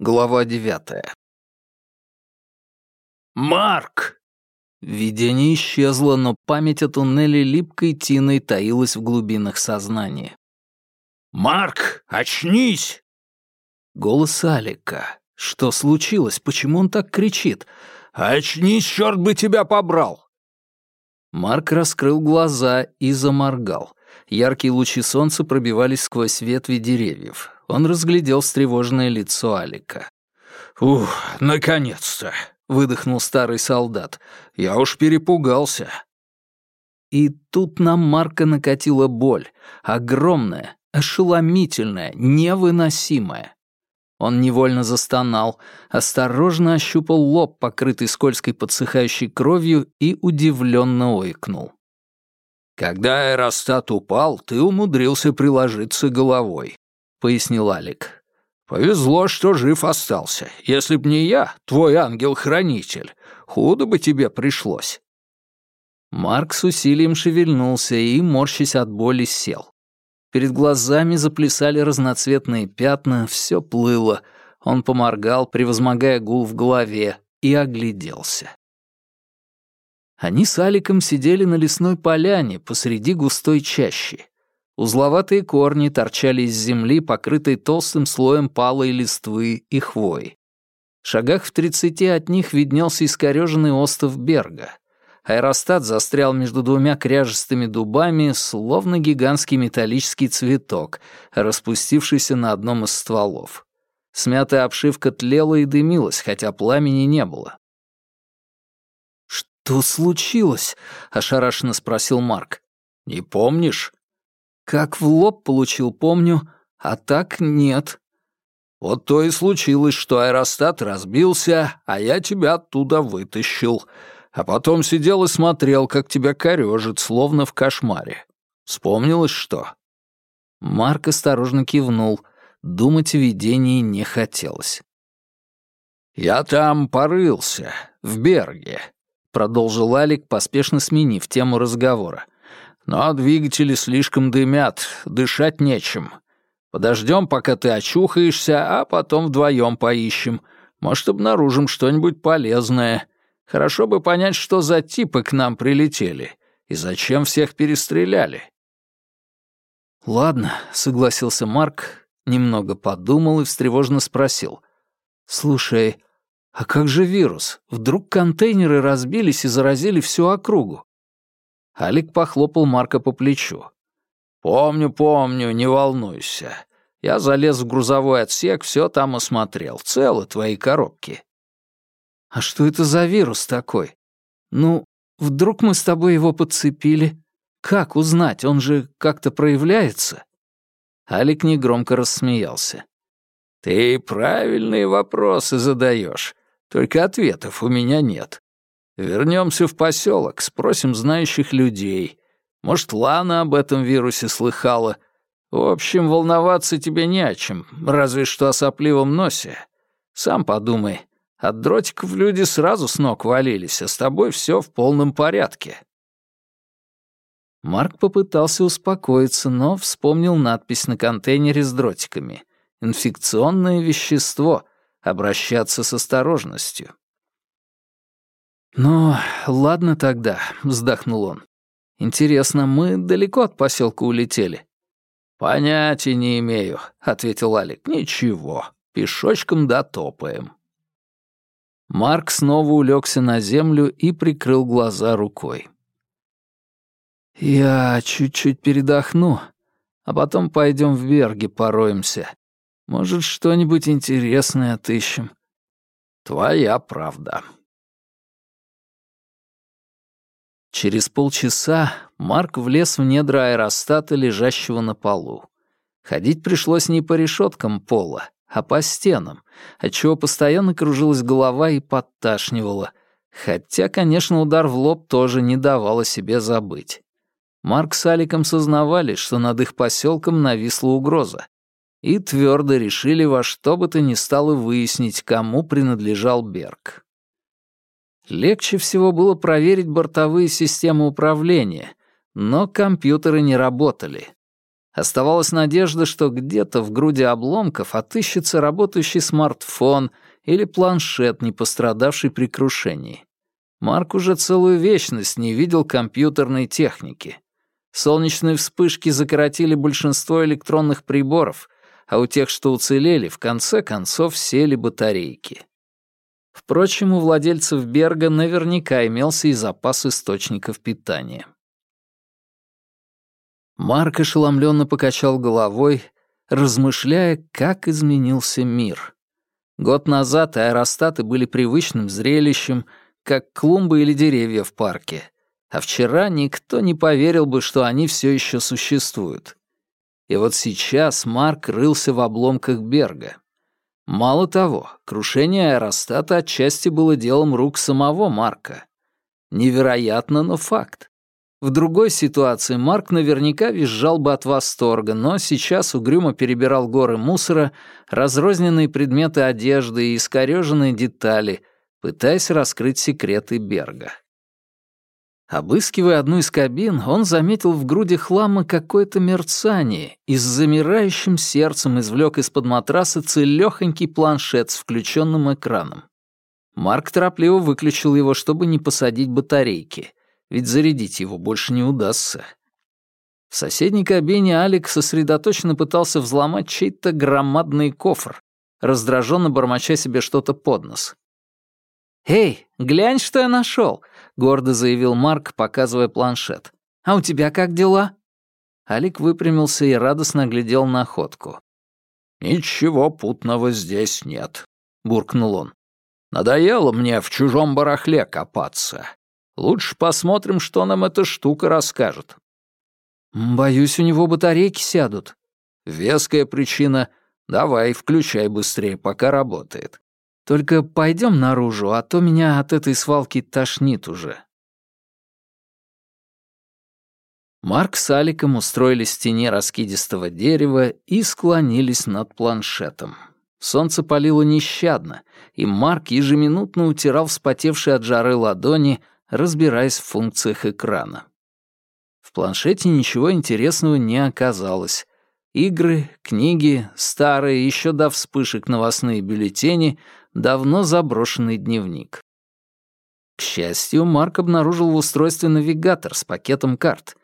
Глава девятая. «Марк!» Видение исчезло, но память о туннеле липкой тиной таилась в глубинах сознания. «Марк, очнись!» Голос Алика. Что случилось? Почему он так кричит? «Очнись, черт бы тебя побрал!» Марк раскрыл глаза и заморгал. Яркие лучи солнца пробивались сквозь ветви деревьев. Он разглядел встревоженное лицо Алика. «Ух, наконец-то!» — выдохнул старый солдат. «Я уж перепугался». И тут на Марка накатила боль. Огромная, ошеломительная, невыносимая. Он невольно застонал, осторожно ощупал лоб, покрытый скользкой подсыхающей кровью, и удивленно ойкнул. «Когда аэростат упал, ты умудрился приложиться головой», — пояснил Алик. «Повезло, что жив остался. Если б не я, твой ангел-хранитель, худо бы тебе пришлось». Марк с усилием шевельнулся и, морщась от боли, сел. Перед глазами заплясали разноцветные пятна, все плыло. Он поморгал, превозмогая гул в голове, и огляделся. Они с Аликом сидели на лесной поляне посреди густой чащи. Узловатые корни торчали из земли, покрытой толстым слоем палой листвы и хвои. В шагах в тридцати от них виднелся искорёженный остов Берга. Аэростат застрял между двумя кряжестыми дубами, словно гигантский металлический цветок, распустившийся на одном из стволов. Смятая обшивка тлела и дымилась, хотя пламени не было. «Что случилось?» — ошарашенно спросил Марк. «Не помнишь?» «Как в лоб получил, помню, а так нет». «Вот то и случилось, что аэростат разбился, а я тебя оттуда вытащил а потом сидел и смотрел, как тебя корёжит, словно в кошмаре. Вспомнилось что?» Марк осторожно кивнул. Думать о видении не хотелось. «Я там порылся, в Берге», — продолжил Алик, поспешно сменив тему разговора. «Но двигатели слишком дымят, дышать нечем. Подождем, пока ты очухаешься, а потом вдвоем поищем. Может, обнаружим что-нибудь полезное. Хорошо бы понять, что за типы к нам прилетели и зачем всех перестреляли. «Ладно», — согласился Марк, немного подумал и встревоженно спросил. «Слушай, а как же вирус? Вдруг контейнеры разбились и заразили всю округу?» Алик похлопал Марка по плечу. «Помню, помню, не волнуйся. Я залез в грузовой отсек, все там осмотрел. Целы твои коробки. А что это за вирус такой? Ну, вдруг мы с тобой его подцепили? Как узнать? Он же как-то проявляется?» Алик негромко рассмеялся. «Ты правильные вопросы задаешь, только ответов у меня нет. Вернемся в поселок, спросим знающих людей. Может, Лана об этом вирусе слыхала. В общем, волноваться тебе не о чем, разве что о сопливом носе. Сам подумай, от дротиков люди сразу с ног валились, а с тобой все в полном порядке». Марк попытался успокоиться, но вспомнил надпись на контейнере с дротиками. «Инфекционное вещество. Обращаться с осторожностью». «Ну, ладно тогда», — вздохнул он. «Интересно, мы далеко от поселка улетели?» «Понятия не имею», — ответил Алик. «Ничего, пешочком дотопаем». Марк снова улегся на землю и прикрыл глаза рукой. «Я чуть-чуть передохну, а потом пойдем в Берги пороемся. Может, что-нибудь интересное отыщем». «Твоя правда». Через полчаса Марк влез в недра аэростата, лежащего на полу. Ходить пришлось не по решеткам пола, а по стенам, отчего постоянно кружилась голова и подташнивала. Хотя, конечно, удар в лоб тоже не давал о себе забыть. Марк с Аликом сознавали, что над их поселком нависла угроза, и твердо решили во что бы то ни стало выяснить, кому принадлежал Берг. Легче всего было проверить бортовые системы управления, но компьютеры не работали. Оставалась надежда, что где-то в груди обломков отыщется работающий смартфон или планшет, не пострадавший при крушении. Марк уже целую вечность не видел компьютерной техники. Солнечные вспышки закоротили большинство электронных приборов, а у тех, что уцелели, в конце концов сели батарейки. Впрочем, у владельцев Берга наверняка имелся и запас источников питания. Марк ошеломленно покачал головой, размышляя, как изменился мир. Год назад аэростаты были привычным зрелищем, как клумбы или деревья в парке, а вчера никто не поверил бы, что они все еще существуют. И вот сейчас Марк рылся в обломках Берга. Мало того, крушение аэростата отчасти было делом рук самого Марка. Невероятно, но факт. В другой ситуации Марк наверняка визжал бы от восторга, но сейчас угрюмо перебирал горы мусора, разрозненные предметы одежды и искорёженные детали, пытаясь раскрыть секреты Берга. Обыскивая одну из кабин, он заметил в груди хлама какое-то мерцание и с замирающим сердцем извлек из-под матраса целёхонький планшет с включенным экраном. Марк торопливо выключил его, чтобы не посадить батарейки — ведь зарядить его больше не удастся. В соседней кабине Алик сосредоточенно пытался взломать чей-то громадный кофр, раздраженно бормоча себе что-то под нос. «Эй, глянь, что я нашел, гордо заявил Марк, показывая планшет. «А у тебя как дела?» Алик выпрямился и радостно глядел на ходку. «Ничего путного здесь нет», — буркнул он. «Надоело мне в чужом барахле копаться. Лучше посмотрим, что нам эта штука расскажет». «Боюсь, у него батарейки сядут». «Веская причина. Давай, включай быстрее, пока работает. Только пойдем наружу, а то меня от этой свалки тошнит уже». Марк с Аликом устроились в тени раскидистого дерева и склонились над планшетом. Солнце палило нещадно, и Марк ежеминутно утирал вспотевшие от жары ладони, разбираясь в функциях экрана. В планшете ничего интересного не оказалось. Игры, книги, старые, еще до вспышек новостные бюллетени, давно заброшенный дневник. К счастью, Марк обнаружил в устройстве навигатор с пакетом карт.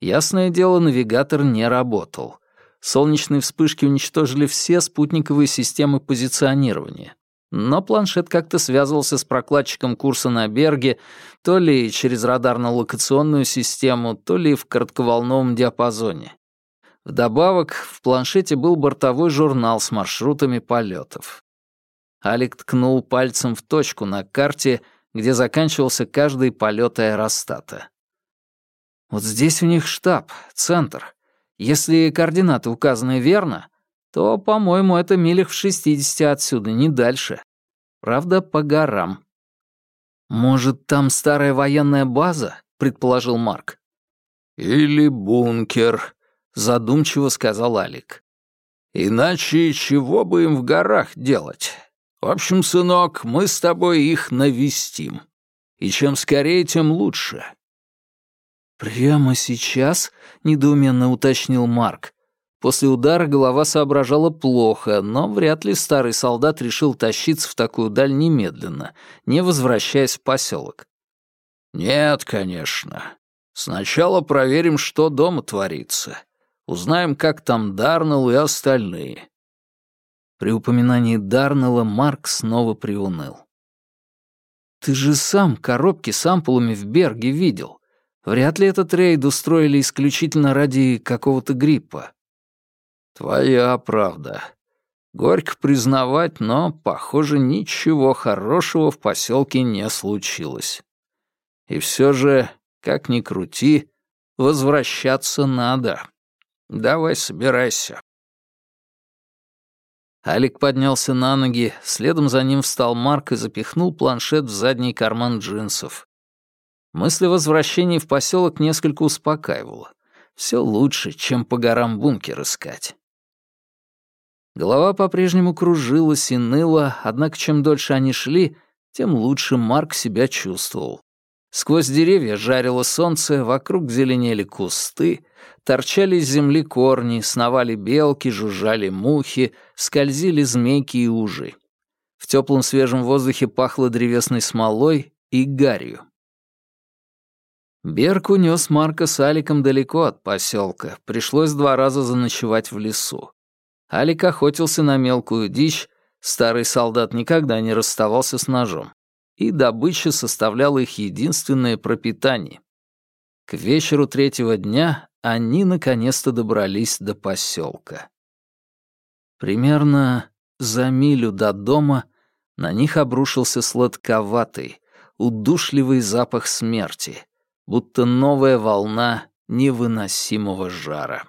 Ясное дело, навигатор не работал. Солнечные вспышки уничтожили все спутниковые системы позиционирования. Но планшет как-то связывался с прокладчиком курса на Берге, то ли через радарно-локационную систему, то ли в коротковолновом диапазоне. Вдобавок, в планшете был бортовой журнал с маршрутами полетов. Алик ткнул пальцем в точку на карте, где заканчивался каждый полет аэростата. Вот здесь у них штаб, центр. Если координаты указаны верно, то, по-моему, это милях в шестидесяти отсюда, не дальше. Правда, по горам. «Может, там старая военная база?» — предположил Марк. «Или бункер», — задумчиво сказал Алик. «Иначе чего бы им в горах делать? В общем, сынок, мы с тобой их навестим. И чем скорее, тем лучше». «Прямо сейчас?» — недоуменно уточнил Марк. После удара голова соображала плохо, но вряд ли старый солдат решил тащиться в такую даль немедленно, не возвращаясь в поселок. «Нет, конечно. Сначала проверим, что дома творится. Узнаем, как там Дарнелл и остальные». При упоминании Дарнелла Марк снова приуныл. «Ты же сам коробки с ампулами в Берге видел. Вряд ли этот рейд устроили исключительно ради какого-то гриппа». Твоя правда. Горько признавать, но, похоже, ничего хорошего в поселке не случилось. И все же, как ни крути, возвращаться надо. Давай собирайся. Алик поднялся на ноги, следом за ним встал Марк и запихнул планшет в задний карман джинсов. Мысль о возвращении в поселок несколько успокаивала. Все лучше, чем по горам бункер искать. Голова по-прежнему кружилась и ныла, однако чем дольше они шли, тем лучше Марк себя чувствовал. Сквозь деревья жарило солнце, вокруг зеленели кусты, торчали из земли корни, сновали белки, жужжали мухи, скользили змейки и ужи. В теплом свежем воздухе пахло древесной смолой и гарью. Берг унес Марка с Аликом далеко от поселка, пришлось два раза заночевать в лесу. Алик охотился на мелкую дичь, старый солдат никогда не расставался с ножом и добыча составляла их единственное пропитание. К вечеру третьего дня они наконец-то добрались до поселка. Примерно за милю до дома на них обрушился сладковатый, удушливый запах смерти, будто новая волна невыносимого жара.